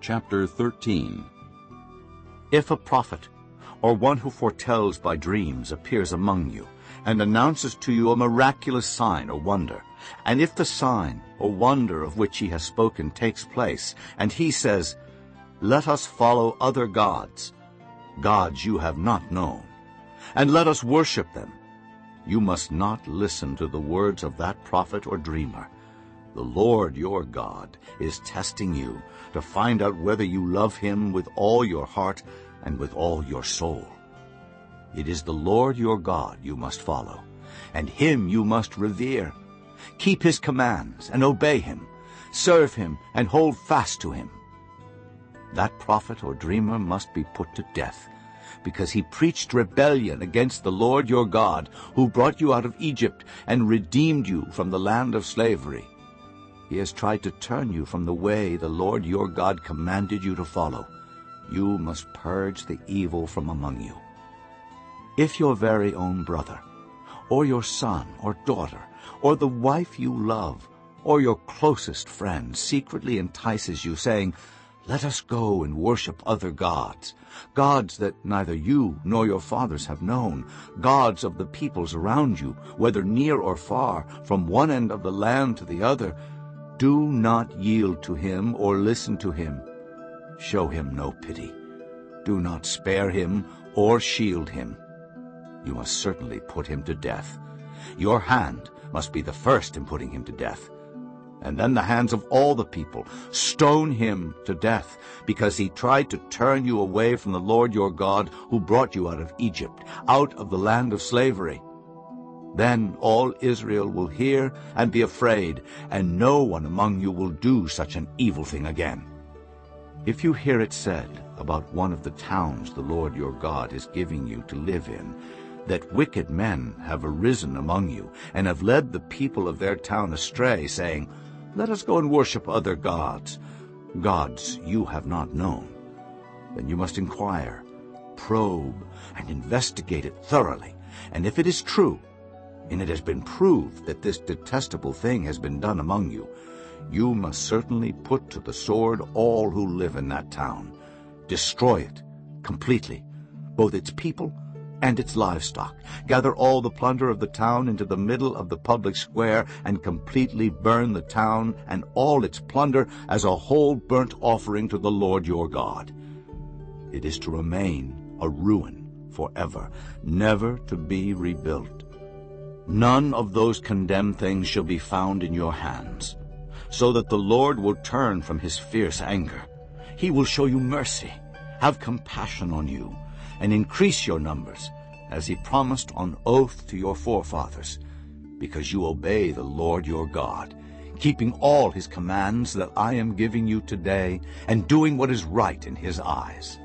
Chapter 13 If a prophet or one who foretells by dreams appears among you and announces to you a miraculous sign or wonder, and if the sign or wonder of which he has spoken takes place, and he says, Let us follow other gods, gods you have not known, and let us worship them, you must not listen to the words of that prophet or dreamer. The Lord your God is testing you to find out whether you love him with all your heart and with all your soul. It is the Lord your God you must follow, and him you must revere. Keep his commands and obey him. Serve him and hold fast to him. That prophet or dreamer must be put to death, because he preached rebellion against the Lord your God, who brought you out of Egypt and redeemed you from the land of slavery. He has tried to turn you from the way the Lord your God commanded you to follow. You must purge the evil from among you. If your very own brother, or your son or daughter, or the wife you love, or your closest friend secretly entices you, saying, Let us go and worship other gods, gods that neither you nor your fathers have known, gods of the peoples around you, whether near or far, from one end of the land to the other, do not yield to him or listen to him. Show him no pity. Do not spare him or shield him. You must certainly put him to death. Your hand must be the first in putting him to death. And then the hands of all the people. Stone him to death, because he tried to turn you away from the Lord your God, who brought you out of Egypt, out of the land of slavery. Then all Israel will hear and be afraid, and no one among you will do such an evil thing again. If you hear it said about one of the towns the Lord your God is giving you to live in, that wicked men have arisen among you, and have led the people of their town astray, saying, Let us go and worship other gods, gods you have not known, then you must inquire, probe, and investigate it thoroughly, and if it is true, and it has been proved that this detestable thing has been done among you, you must certainly put to the sword all who live in that town. Destroy it completely, both its people and its livestock. Gather all the plunder of the town into the middle of the public square and completely burn the town and all its plunder as a whole burnt offering to the Lord your God. It is to remain a ruin forever, never to be rebuilt. None of those condemned things shall be found in your hands, so that the Lord will turn from his fierce anger. He will show you mercy, have compassion on you, and increase your numbers, as he promised on oath to your forefathers, because you obey the Lord your God, keeping all his commands that I am giving you today, and doing what is right in his eyes.